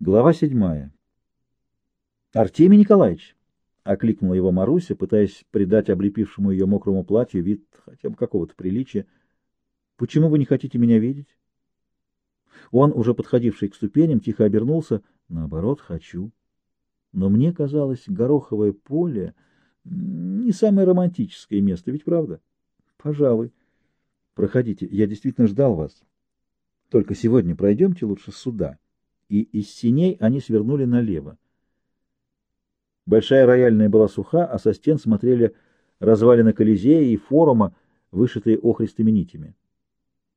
Глава седьмая. «Артемий Николаевич!» — окликнула его Маруся, пытаясь придать облепившему ее мокрому платью вид хотя бы какого-то приличия. «Почему вы не хотите меня видеть?» Он, уже подходивший к ступеням, тихо обернулся. «Наоборот, хочу. Но мне казалось, гороховое поле не самое романтическое место, ведь правда?» «Пожалуй. Проходите. Я действительно ждал вас. Только сегодня пройдемте лучше сюда» и из синей они свернули налево. Большая рояльная была суха, а со стен смотрели развалины Колизея и форума, вышитые охристыми нитями.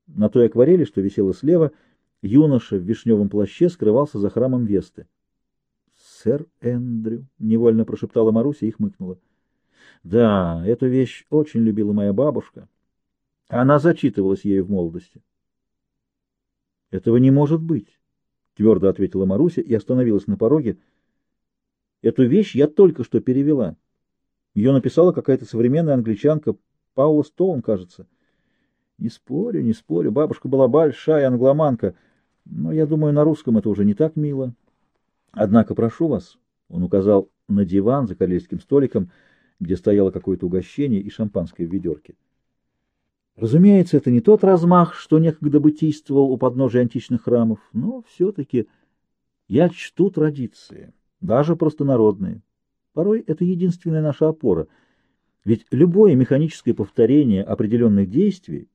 На той акварели, что висела слева, юноша в вишневом плаще скрывался за храмом Весты. «Сэр Эндрю», — невольно прошептала Маруся и хмыкнула. «Да, эту вещь очень любила моя бабушка. Она зачитывалась ею в молодости». «Этого не может быть». — твердо ответила Маруся и остановилась на пороге. «Эту вещь я только что перевела. Ее написала какая-то современная англичанка, Паула Стоун, кажется. Не спорю, не спорю, бабушка была большая англоманка, но я думаю, на русском это уже не так мило. Однако прошу вас, — он указал на диван за королевским столиком, где стояло какое-то угощение и шампанское в ведерке. Разумеется, это не тот размах, что некогда бытийствовал у подножия античных храмов, но все-таки я чту традиции, даже простонародные. Порой это единственная наша опора, ведь любое механическое повторение определенных действий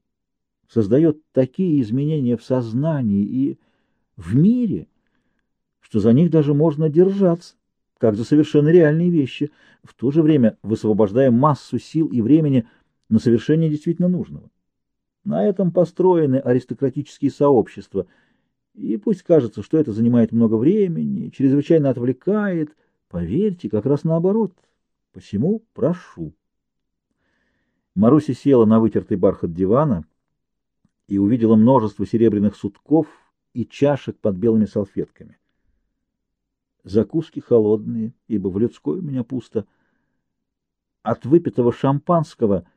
создает такие изменения в сознании и в мире, что за них даже можно держаться, как за совершенно реальные вещи, в то же время высвобождая массу сил и времени на совершение действительно нужного. На этом построены аристократические сообщества, и пусть кажется, что это занимает много времени, чрезвычайно отвлекает, поверьте, как раз наоборот. Посему прошу. Маруся села на вытертый бархат дивана и увидела множество серебряных сутков и чашек под белыми салфетками. Закуски холодные, ибо в людской у меня пусто. От выпитого шампанского —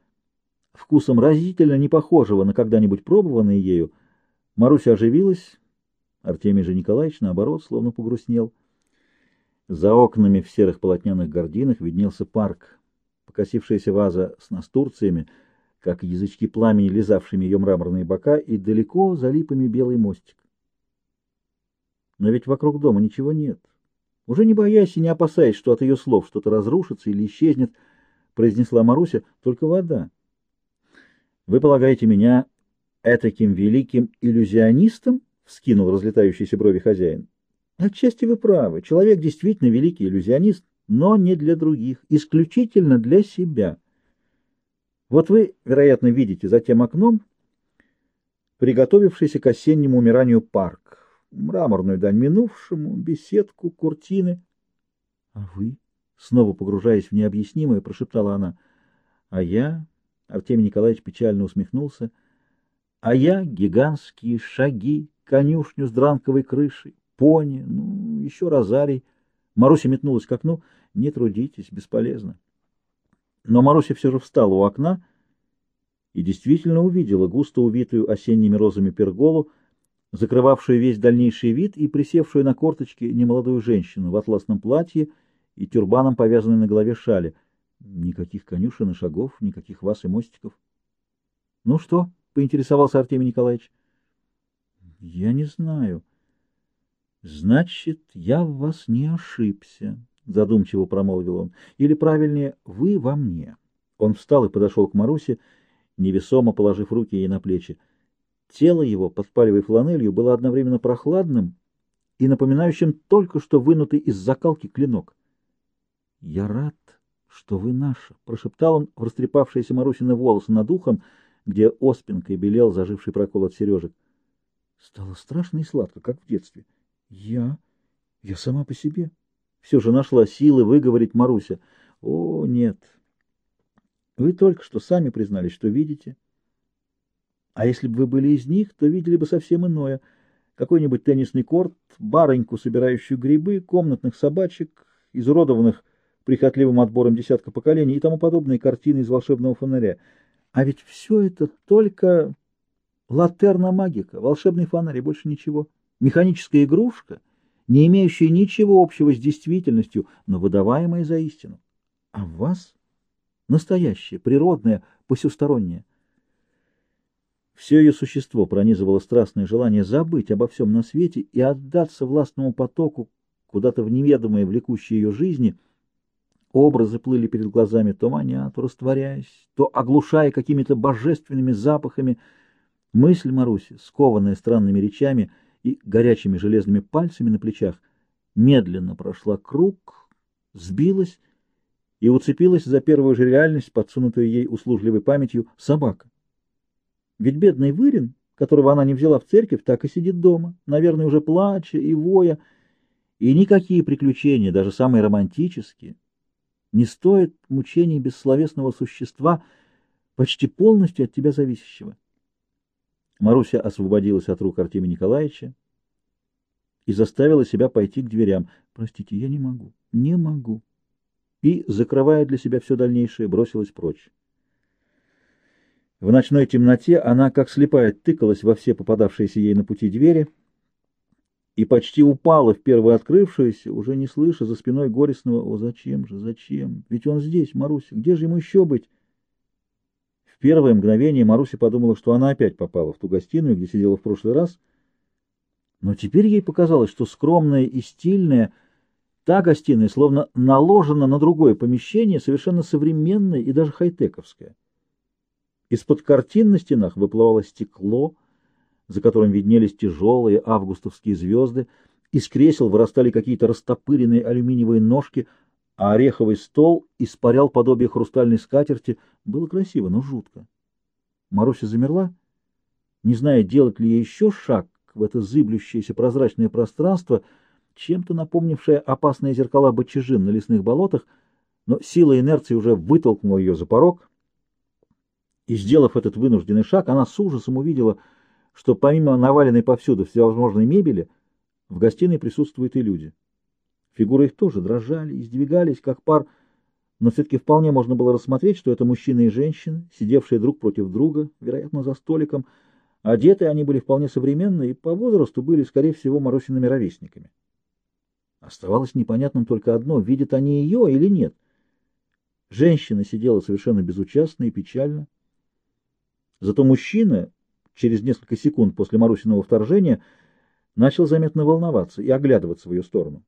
вкусом разительно не похожего на когда-нибудь пробованное ею, Маруся оживилась, Артемий же Николаевич, наоборот, словно погрустнел. За окнами в серых полотняных гординах виднелся парк, покосившаяся ваза с настурциями, как язычки пламени, лизавшими ее мраморные бока, и далеко за липами белый мостик. Но ведь вокруг дома ничего нет. Уже не боясь и не опасаясь, что от ее слов что-то разрушится или исчезнет, произнесла Маруся, только вода. Вы полагаете меня этаким великим иллюзионистом? — вскинул разлетающиеся брови хозяин. — Отчасти вы правы. Человек действительно великий иллюзионист, но не для других, исключительно для себя. Вот вы, вероятно, видите за тем окном приготовившийся к осеннему умиранию парк, мраморную дань минувшему, беседку, куртины. — А вы? — снова погружаясь в необъяснимое, прошептала она. — А я Артемий Николаевич печально усмехнулся. А я гигантские шаги, конюшню с дранковой крышей, пони, ну, еще розарий. Маруся метнулась к окну. Не трудитесь, бесполезно. Но Маруся все же встала у окна и действительно увидела густо увитую осенними розами перголу, закрывавшую весь дальнейший вид и присевшую на корточки немолодую женщину в атласном платье и тюрбаном повязанной на голове шали — Никаких конюшен и шагов, никаких вас и мостиков. — Ну что? — поинтересовался Артемий Николаевич. — Я не знаю. — Значит, я в вас не ошибся, — задумчиво промолвил он. — Или, правильнее, вы во мне. Он встал и подошел к Марусе, невесомо положив руки ей на плечи. Тело его, под фланелью, было одновременно прохладным и напоминающим только что вынутый из закалки клинок. — Я рад, что вы наша, — прошептал он в растрепавшиеся Марусины волосы над ухом, где оспинкой белел заживший прокол от сережек. Стало страшно и сладко, как в детстве. Я... я сама по себе. Все же нашла силы выговорить Маруся. О, нет. Вы только что сами признались, что видите. А если бы вы были из них, то видели бы совсем иное. Какой-нибудь теннисный корт, бароньку, собирающую грибы, комнатных собачек, изуродованных прихотливым отбором десятка поколений и тому подобные картины из волшебного фонаря. А ведь все это только латерна магика, волшебный фонарь и больше ничего. Механическая игрушка, не имеющие ничего общего с действительностью, но выдаваемые за истину. А в вас настоящее, природное, посюстороннее. Все ее существо пронизывало страстное желание забыть обо всем на свете и отдаться властному потоку куда-то в неведомое влекущее ее жизни. Образы плыли перед глазами, то маня, то растворяясь, то оглушая какими-то божественными запахами. Мысль Маруси, скованная странными речами и горячими железными пальцами на плечах, медленно прошла круг, сбилась и уцепилась за первую же реальность, подсунутую ей услужливой памятью, собака. Ведь бедный Вырин, которого она не взяла в церковь, так и сидит дома, наверное, уже плача и воя, и никакие приключения, даже самые романтические, не стоят мучений бессловесного существа, почти полностью от тебя зависящего. Маруся освободилась от рук Артемия Николаевича и заставила себя пойти к дверям. «Простите, я не могу, не могу». И, закрывая для себя все дальнейшее, бросилась прочь. В ночной темноте она, как слепая, тыкалась во все попадавшиеся ей на пути двери и почти упала в первую открывшуюся, уже не слыша за спиной горестного «О, зачем же, зачем? Ведь он здесь, Маруся, где же ему еще быть?» В первое мгновение Маруся подумала, что она опять попала в ту гостиную, где сидела в прошлый раз, но теперь ей показалось, что скромная и стильная та гостиная словно наложена на другое помещение, совершенно современное и даже хай-тековское. Из-под картин на стенах выплывало стекло, за которым виднелись тяжелые августовские звезды, из кресел вырастали какие-то растопыренные алюминиевые ножки, а ореховый стол испарял подобие хрустальной скатерти. Было красиво, но жутко. Маруся замерла, не зная, делать ли ей еще шаг в это зыблющееся прозрачное пространство, чем-то напомнившее опасные зеркала бочежин на лесных болотах, но сила инерции уже вытолкнула ее за порог, и, сделав этот вынужденный шаг, она с ужасом увидела, что помимо наваленной повсюду всевозможной мебели, в гостиной присутствуют и люди. Фигуры их тоже дрожали, издвигались, как пар, но все-таки вполне можно было рассмотреть, что это мужчина и женщина, сидевшие друг против друга, вероятно, за столиком. Одеты они были вполне современные и по возрасту были, скорее всего, Марусиными ровесниками. Оставалось непонятным только одно, видят они ее или нет. Женщина сидела совершенно безучастно и печально, Зато мужчина через несколько секунд после Марусиного вторжения начал заметно волноваться и оглядываться в ее сторону.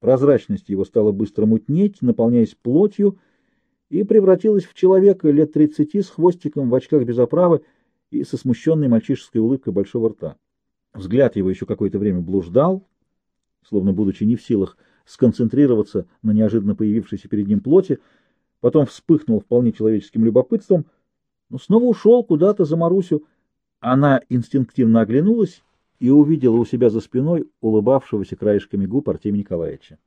Прозрачность его стала быстро мутнеть, наполняясь плотью, и превратилась в человека лет тридцати с хвостиком в очках без оправы и со смущенной мальчишеской улыбкой большого рта. Взгляд его еще какое-то время блуждал, словно будучи не в силах сконцентрироваться на неожиданно появившейся перед ним плоти, потом вспыхнул вполне человеческим любопытством — но снова ушел куда-то за Марусю. Она инстинктивно оглянулась и увидела у себя за спиной улыбавшегося краешками губ Артемия Николаевича.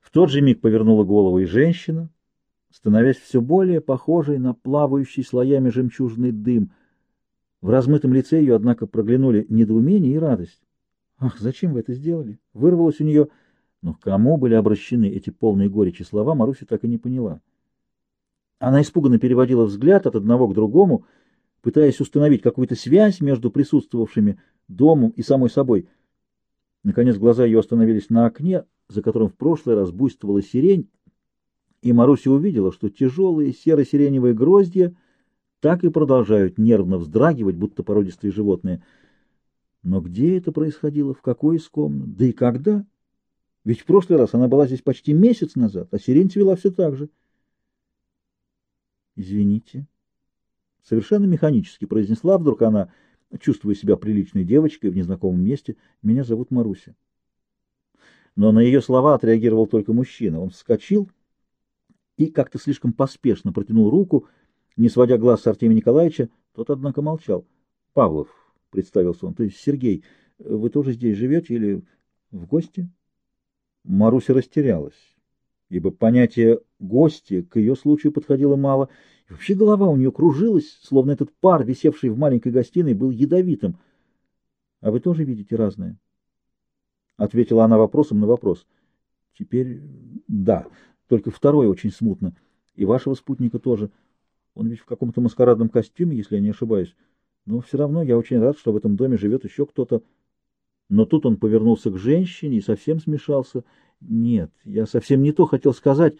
В тот же миг повернула голову и женщина, становясь все более похожей на плавающий слоями жемчужный дым. В размытом лице ее, однако, проглянули недоумение и радость. «Ах, зачем вы это сделали?» Вырвалось у нее, но к кому были обращены эти полные горечи слова, Маруся так и не поняла. Она испуганно переводила взгляд от одного к другому, пытаясь установить какую-то связь между присутствовавшими домом и самой собой. Наконец глаза ее остановились на окне, за которым в прошлый раз буйствовала сирень, и Маруся увидела, что тяжелые серо-сиреневые гроздья так и продолжают нервно вздрагивать, будто породистые животные. Но где это происходило, в какой из комнат, да и когда? Ведь в прошлый раз она была здесь почти месяц назад, а сирень цвела все так же. «Извините». Совершенно механически произнесла вдруг она, чувствуя себя приличной девочкой в незнакомом месте. «Меня зовут Маруся». Но на ее слова отреагировал только мужчина. Он вскочил и как-то слишком поспешно протянул руку, не сводя глаз с Артемия Николаевича. Тот, однако, молчал. «Павлов», — представился он, — то есть Сергей, вы тоже здесь живете или в гости?» Маруся растерялась ибо понятие «гости» к ее случаю подходило мало, и вообще голова у нее кружилась, словно этот пар, висевший в маленькой гостиной, был ядовитым. — А вы тоже видите разное? — ответила она вопросом на вопрос. — Теперь да, только второе очень смутно. И вашего спутника тоже. Он ведь в каком-то маскарадном костюме, если я не ошибаюсь. Но все равно я очень рад, что в этом доме живет еще кто-то. Но тут он повернулся к женщине и совсем смешался. Нет, я совсем не то хотел сказать.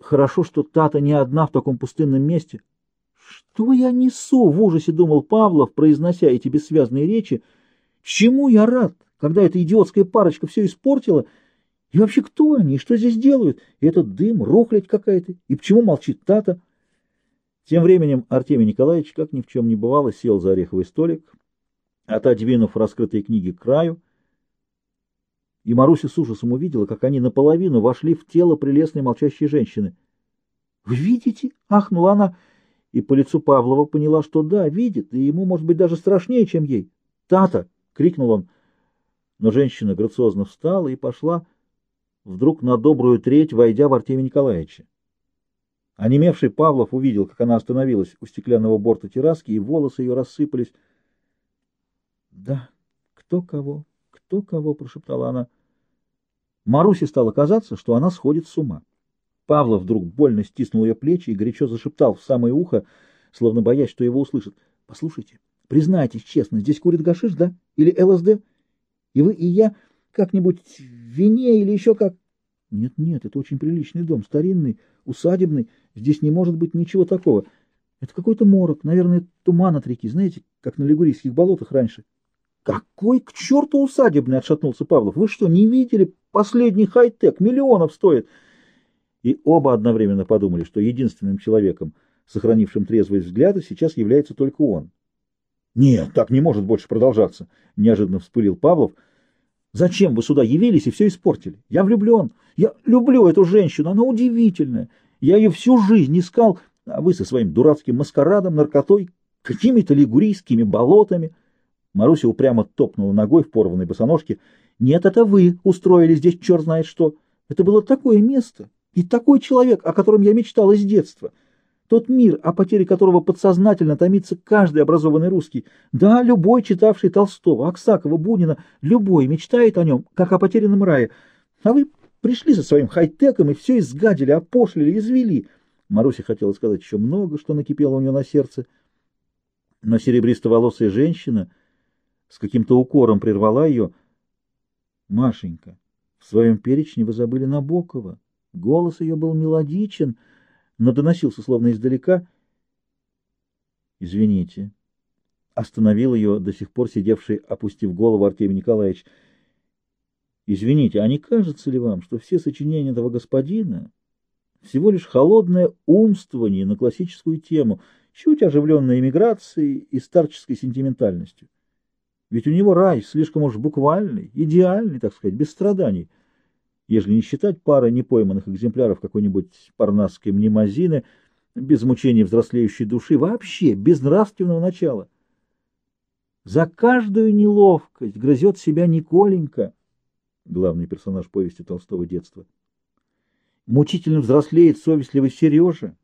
Хорошо, что Тата не одна в таком пустынном месте. Что я несу? В ужасе думал Павлов, произнося эти бессвязные речи. Чему я рад, когда эта идиотская парочка все испортила? И вообще кто они? И что здесь делают? И этот дым, рухлядь какая-то. И почему молчит Тата? Тем временем Артемий Николаевич, как ни в чем не бывало, сел за ореховый столик, отодвинув раскрытые книги к краю, и Маруся с ужасом увидела, как они наполовину вошли в тело прелестной молчащей женщины. — Вы видите? — ахнула она, и по лицу Павлова поняла, что да, видит, и ему, может быть, даже страшнее, чем ей. «Тата!» — крикнул он. Но женщина грациозно встала и пошла, вдруг на добрую треть, войдя в Артемия Николаевича. Онемевший Павлов увидел, как она остановилась у стеклянного борта терраски, и волосы ее рассыпались. — Да, кто кого, кто кого, — прошептала она. Марусе стало казаться, что она сходит с ума. Павлов вдруг больно стиснул ее плечи и горячо зашептал в самое ухо, словно боясь, что его услышат. — Послушайте, признайтесь честно, здесь курит гашиш, да? Или ЛСД? И вы, и я как-нибудь в вине или еще как... Нет, нет, это очень приличный дом, старинный, усадебный. Здесь не может быть ничего такого. Это какой-то морок, наверное, туман от реки, знаете, как на Лигурийских болотах раньше. Какой к черту усадебный, отшатнулся Павлов. Вы что, не видели? Последний хай-тек, миллионов стоит. И оба одновременно подумали, что единственным человеком, сохранившим трезвые взгляды, сейчас является только он. Нет, так не может больше продолжаться, неожиданно вспылил Павлов. Зачем вы сюда явились и все испортили? Я влюблен. Я люблю эту женщину. Она удивительная. Я ее всю жизнь искал, а вы со своим дурацким маскарадом, наркотой, какими-то лигурийскими болотами. Маруся упрямо топнула ногой в порванной босоножке. Нет, это вы устроили здесь черт знает что. Это было такое место и такой человек, о котором я мечтала с детства. Тот мир, о потере которого подсознательно томится каждый образованный русский. Да, любой, читавший Толстого, Аксакова, Бунина, любой мечтает о нем, как о потерянном рае. А вы пришли со своим хай-теком и все изгадили, опошлили, извели. Маруся хотела сказать еще много, что накипело у нее на сердце. Но серебристоволосая женщина с каким-то укором прервала ее. «Машенька, в своем перечне вы забыли Набокова. Голос ее был мелодичен» но доносился словно издалека. «Извините». Остановил ее до сих пор сидевший, опустив голову Артемий Николаевич. «Извините, а не кажется ли вам, что все сочинения этого господина всего лишь холодное умствование на классическую тему, чуть оживленной эмиграцией и старческой сентиментальностью? Ведь у него рай слишком уж буквальный, идеальный, так сказать, без страданий» ежели не считать пары непойманных экземпляров какой-нибудь парнасской мнемозины, без мучений взрослеющей души, вообще без нравственного начала. За каждую неловкость грызет себя Николенька, главный персонаж повести Толстого детства. Мучительно взрослеет совестливый Сережа,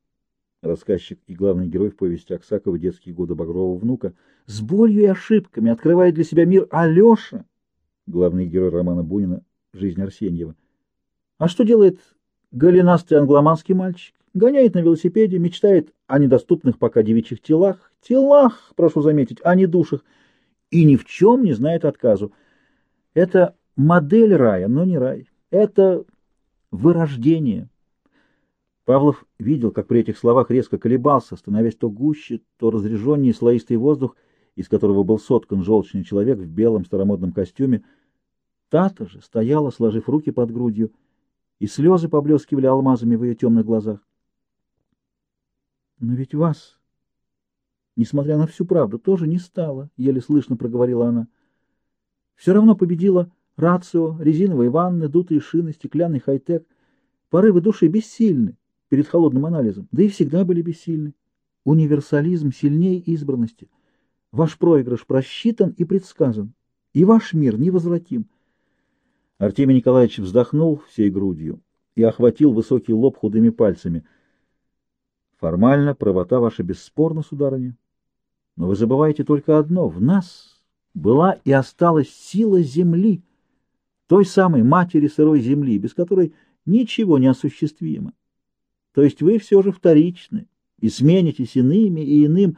рассказчик и главный герой в повести Аксакова «Детские годы Багрового внука», с болью и ошибками открывает для себя мир Алеша, главный герой романа Бунина «Жизнь Арсеньева». А что делает голенастый англоманский мальчик? Гоняет на велосипеде, мечтает о недоступных пока девичьих телах, телах, прошу заметить, а не душах, и ни в чем не знает отказу. Это модель рая, но не рай. Это вырождение. Павлов видел, как при этих словах резко колебался, становясь то гуще, то разреженнее слоистый воздух, из которого был соткан желчный человек в белом старомодном костюме. Тата же стояла, сложив руки под грудью, и слезы поблескивали алмазами в ее темных глазах. «Но ведь вас, несмотря на всю правду, тоже не стало», — еле слышно проговорила она. «Все равно победила рацио, резиновые ванны, дутые шины, стеклянный хай-тек. Порывы души бессильны перед холодным анализом, да и всегда были бессильны. Универсализм сильнее избранности. Ваш проигрыш просчитан и предсказан, и ваш мир невозвратим». Артемий Николаевич вздохнул всей грудью и охватил высокий лоб худыми пальцами. Формально правота ваша бесспорна, сударыня. Но вы забываете только одно. В нас была и осталась сила земли, той самой матери сырой земли, без которой ничего не осуществимо. То есть вы все же вторичны и сменитесь иными и иным,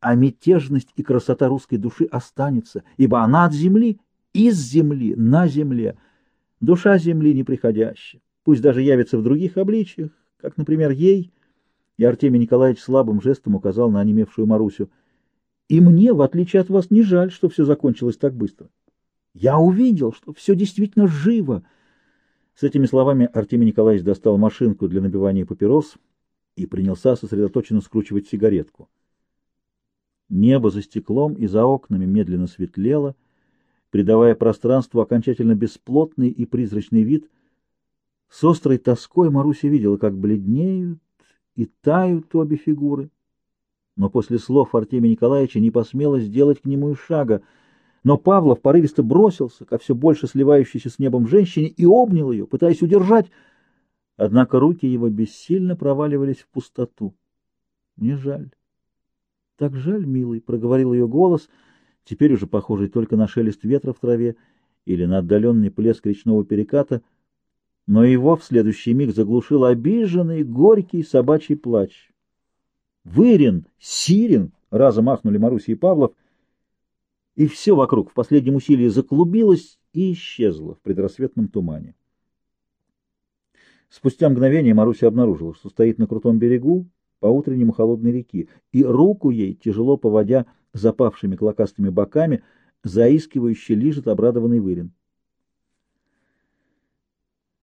а мятежность и красота русской души останется, ибо она от земли из земли на земле. Душа земли неприходящая, пусть даже явится в других обличиях, как, например, ей, и Артемий Николаевич слабым жестом указал на онемевшую Марусю. И мне, в отличие от вас, не жаль, что все закончилось так быстро. Я увидел, что все действительно живо. С этими словами Артемий Николаевич достал машинку для набивания папирос и принялся сосредоточенно скручивать сигаретку. Небо за стеклом и за окнами медленно светлело, придавая пространству окончательно бесплотный и призрачный вид. С острой тоской Маруся видела, как бледнеют и тают обе фигуры. Но после слов Артемия Николаевича не посмела сделать к нему и шага, но Павлов порывисто бросился ко все больше сливающейся с небом женщине и обнял ее, пытаясь удержать, однако руки его бессильно проваливались в пустоту. «Мне жаль». «Так жаль, милый», — проговорил ее голос, теперь уже похожий только на шелест ветра в траве или на отдаленный плеск речного переката, но его в следующий миг заглушил обиженный, горький собачий плач. «Вырин! Сирин!» — разом махнули Маруся и Павлов, и все вокруг в последнем усилии заклубилось и исчезло в предрассветном тумане. Спустя мгновение Маруся обнаружила, что стоит на крутом берегу, по утреннему холодной реки, и руку ей, тяжело поводя запавшими клокастыми боками, заискивающе лижет обрадованный вырин.